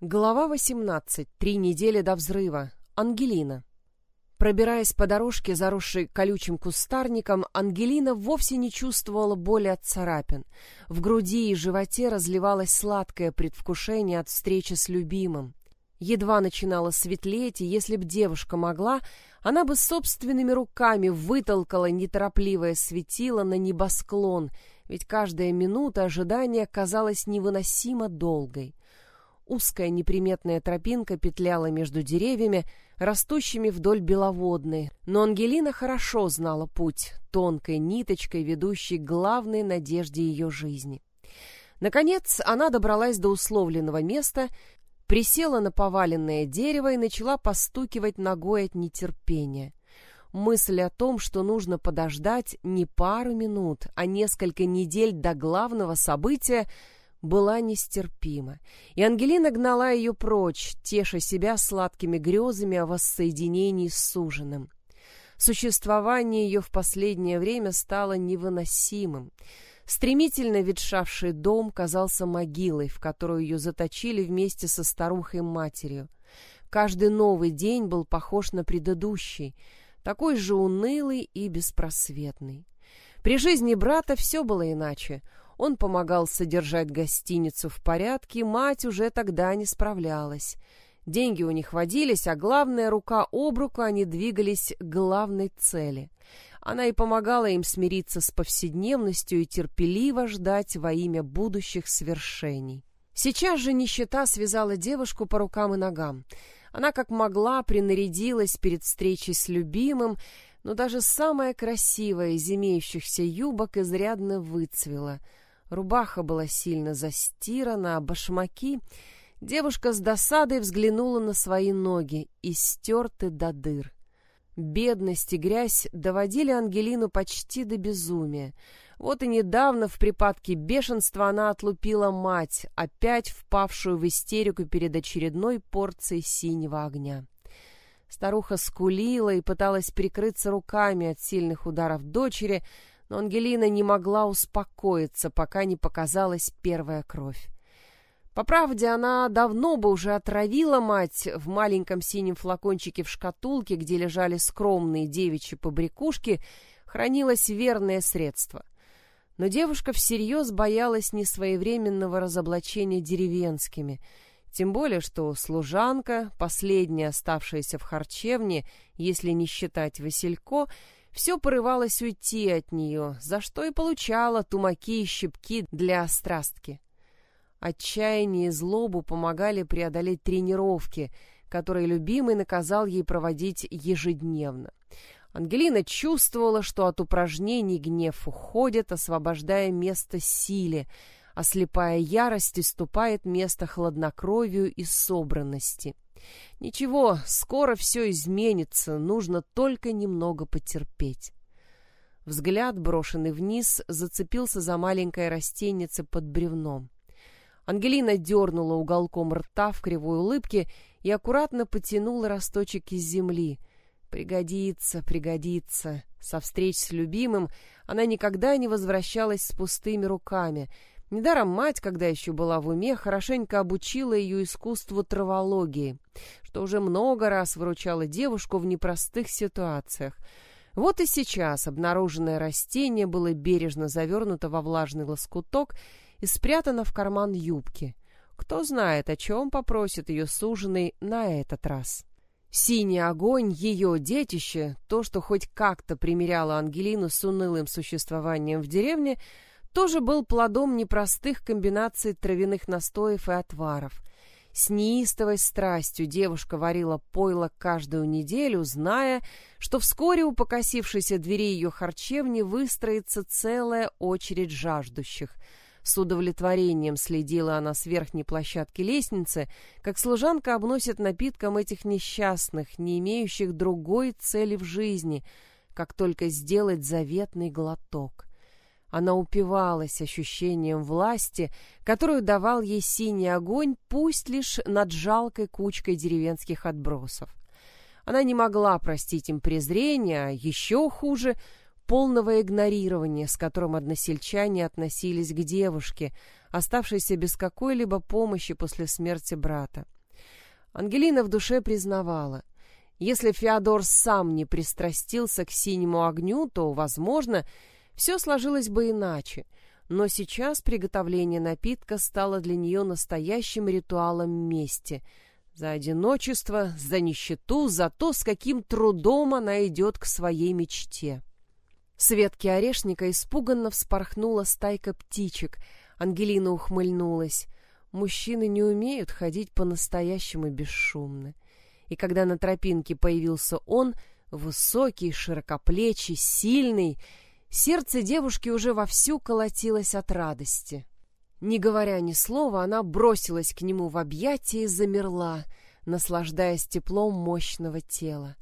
Глава 18. Три недели до взрыва. Ангелина. Пробираясь по дорожке, заросшей колючим кустарником, Ангелина вовсе не чувствовала боли от царапин. В груди и животе разливалось сладкое предвкушение от встречи с любимым. Едва начинало светлеть, и если б девушка могла, она бы собственными руками вытолкала неторопливое светило на небосклон, ведь каждая минута ожидания казалась невыносимо долгой. Узкая неприметная тропинка петляла между деревьями, растущими вдоль беловодной, но Ангелина хорошо знала путь, тонкой ниточкой, ведущей к главной надежде ее жизни. Наконец она добралась до условленного места, присела на поваленное дерево и начала постукивать ногой от нетерпения. Мысль о том, что нужно подождать не пару минут, а несколько недель до главного события – была нестерпима, и Ангелина гнала ее прочь, теша себя сладкими грезами о воссоединении с суженым. Существование ее в последнее время стало невыносимым. Стремительно ветшавший дом казался могилой, в которую ее заточили вместе со старухой-матерью. Каждый новый день был похож на предыдущий, такой же унылый и беспросветный. При жизни брата все было иначе — он помогал содержать гостиницу в порядке, мать уже тогда не справлялась. Деньги у них водились, а главное, рука об руку они двигались к главной цели. Она и помогала им смириться с повседневностью и терпеливо ждать во имя будущих свершений. Сейчас же нищета связала девушку по рукам и ногам. Она как могла принарядилась перед встречей с любимым, но даже самая красивая из имеющихся юбок изрядно выцвела — Рубаха была сильно застирана, а башмаки... Девушка с досадой взглянула на свои ноги и стерты до дыр. Бедность и грязь доводили Ангелину почти до безумия. Вот и недавно в припадке бешенства она отлупила мать, опять впавшую в истерику перед очередной порцией синего огня. Старуха скулила и пыталась прикрыться руками от сильных ударов дочери, но Ангелина не могла успокоиться, пока не показалась первая кровь. По правде, она давно бы уже отравила мать в маленьком синем флакончике в шкатулке, где лежали скромные девичьи побрякушки, хранилось верное средство. Но девушка всерьез боялась несвоевременного разоблачения деревенскими, тем более, что служанка, последняя оставшаяся в харчевне, если не считать Василько, — все порывалось уйти от нее, за что и получала тумаки и щипки для острастки. Отчаяние и злобу помогали преодолеть тренировки, которые любимый наказал ей проводить ежедневно. Ангелина чувствовала, что от упражнений гнев уходит, освобождая место силе, а слепая ярость иступает место хладнокровию и собранности. Ничего, скоро все изменится, нужно только немного потерпеть. Взгляд, брошенный вниз, зацепился за маленькое растенице под бревном. Ангелина дернула уголком рта в кривой улыбке и аккуратно потянула росточек из земли. Пригодится, пригодится. Со встреч с любимым она никогда не возвращалась с пустыми руками — Недаром мать, когда еще была в уме, хорошенько обучила ее искусству травологии, что уже много раз выручало девушку в непростых ситуациях. Вот и сейчас обнаруженное растение было бережно завернуто во влажный лоскуток и спрятано в карман юбки. Кто знает, о чем попросит ее суженый на этот раз. Синий огонь, ее детище, то, что хоть как-то примеряло Ангелину с унылым существованием в деревне — тоже был плодом непростых комбинаций травяных настоев и отваров. С неистовой страстью девушка варила пойло каждую неделю, зная, что вскоре у покосившейся двери ее харчевни выстроится целая очередь жаждущих. С удовлетворением следила она с верхней площадки лестницы, как служанка обносит напитком этих несчастных, не имеющих другой цели в жизни, как только сделать заветный глоток. Она упивалась ощущением власти, которую давал ей синий огонь, пусть лишь над жалкой кучкой деревенских отбросов. Она не могла простить им презрение, а еще хуже — полного игнорирования, с которым односельчане относились к девушке, оставшейся без какой-либо помощи после смерти брата. Ангелина в душе признавала, если Феодор сам не пристрастился к синему огню, то, возможно, все сложилось бы иначе, но сейчас приготовление напитка стало для нее настоящим ритуалом мести — за одиночество, за нищету, за то, с каким трудом она идет к своей мечте. С ветки орешника испуганно вспорхнула стайка птичек. Ангелина ухмыльнулась. Мужчины не умеют ходить по-настоящему бесшумно. И когда на тропинке появился он, высокий, широкоплечий, сильный, сердце девушки уже вовсю колотилось от радости. Не говоря ни слова, она бросилась к нему в объятия и замерла, наслаждаясь теплом мощного тела.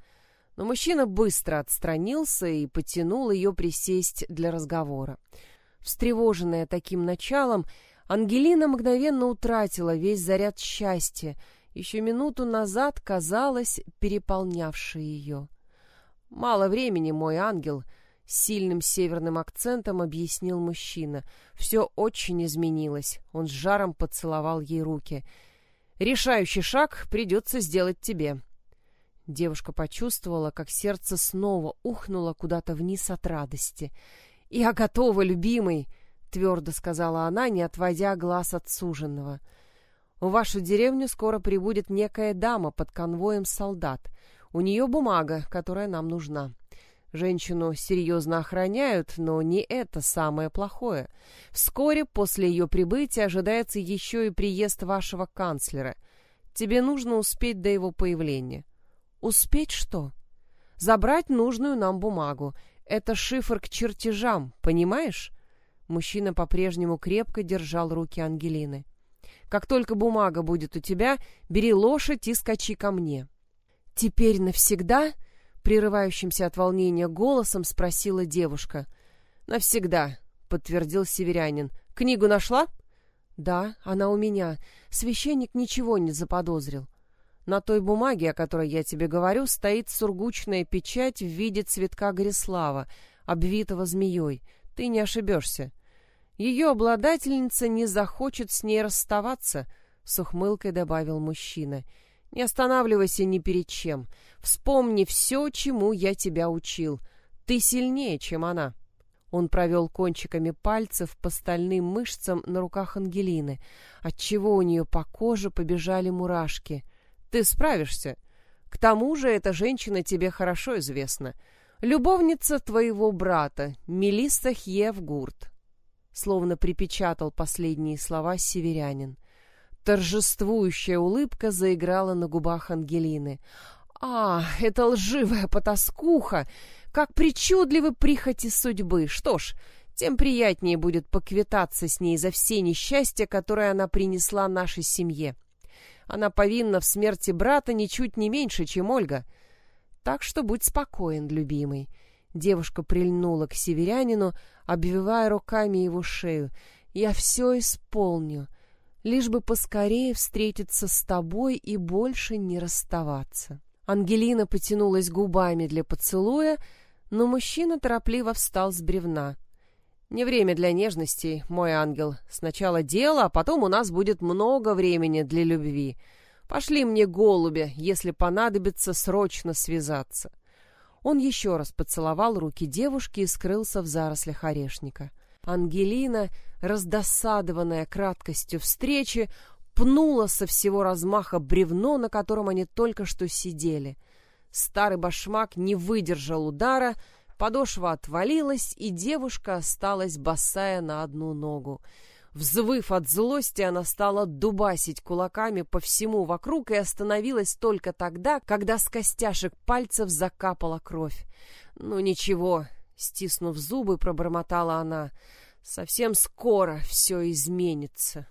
Но мужчина быстро отстранился и потянул ее присесть для разговора. Встревоженная таким началом, Ангелина мгновенно утратила весь заряд счастья, еще минуту назад, казалось, переполнявший ее. «Мало времени, мой ангел», с сильным северным акцентом объяснил мужчина. Все очень изменилось. Он с жаром поцеловал ей руки. «Решающий шаг придется сделать тебе». Девушка почувствовала, как сердце снова ухнуло куда-то вниз от радости. «Я готова, любимый!» — твердо сказала она, не отводя глаз от суженного. «В вашу деревню скоро прибудет некая дама под конвоем солдат. У нее бумага, которая нам нужна. Женщину серьезно охраняют, но не это самое плохое. Вскоре после ее прибытия ожидается еще и приезд вашего канцлера. Тебе нужно успеть до его появления. Успеть что? Забрать нужную нам бумагу. Это шифр к чертежам, понимаешь? Мужчина по-прежнему крепко держал руки Ангелины. Как только бумага будет у тебя, бери лошадь и скачи ко мне. Теперь навсегда прерывающимся от волнения голосом спросила девушка. «Навсегда», — подтвердил северянин. «Книгу нашла?» «Да, она у меня. Священник ничего не заподозрил. На той бумаге, о которой я тебе говорю, стоит сургучная печать в виде цветка Горислава, обвитого змеей. Ты не ошибешься. Ее обладательница не захочет с ней расставаться», — с ухмылкой добавил мужчина. «Не останавливайся ни перед чем. Вспомни все, чему я тебя учил. Ты сильнее, чем она. Он провел кончиками пальцев по стальным мышцам на руках Ангелины, отчего у нее по коже побежали мурашки. Ты справишься. К тому же эта женщина тебе хорошо известна. Любовница твоего брата, Мелисса Хьевгурт. Словно припечатал последние слова северянин. Торжествующая улыбка заиграла на губах Ангелины. А, это лживая потаскуха! Как причудливы прихоти судьбы! Что ж, тем приятнее будет поквитаться с ней за все несчастья, которые она принесла нашей семье. Она повинна в смерти брата ничуть не меньше, чем Ольга. Так что будь спокоен, любимый. Девушка прильнула к северянину, обвивая руками его шею. Я все исполню, лишь бы поскорее встретиться с тобой и больше не расставаться. Ангелина потянулась губами для поцелуя, но мужчина торопливо встал с бревна. «Не время для нежностей, мой ангел. Сначала дело, а потом у нас будет много времени для любви. Пошли мне голубя, если понадобится срочно связаться». Он еще раз поцеловал руки девушки и скрылся в зарослях орешника. Ангелина, раздосадованная краткостью встречи, пнула со всего размаха бревно, на котором они только что сидели. Старый башмак не выдержал удара, подошва отвалилась, и девушка осталась босая на одну ногу. Взвыв от злости, она стала дубасить кулаками по всему вокруг и остановилась только тогда, когда с костяшек пальцев закапала кровь. «Ну ничего», — стиснув зубы, пробормотала она, — «совсем скоро все изменится».